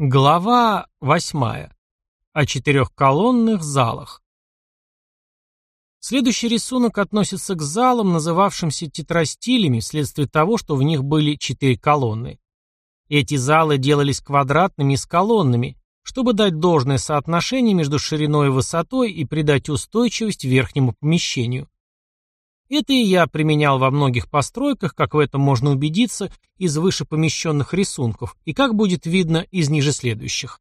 Глава восьмая. О четырехколонных залах. Следующий рисунок относится к залам, называвшимся тетрастилями, вследствие того, что в них были четыре колонны. Эти залы делались квадратными и с колоннами, чтобы дать должное соотношение между шириной и высотой и придать устойчивость верхнему помещению. Это и я применял во многих постройках, как в этом можно убедиться из вышепомещенных рисунков и как будет видно из ниже следующих.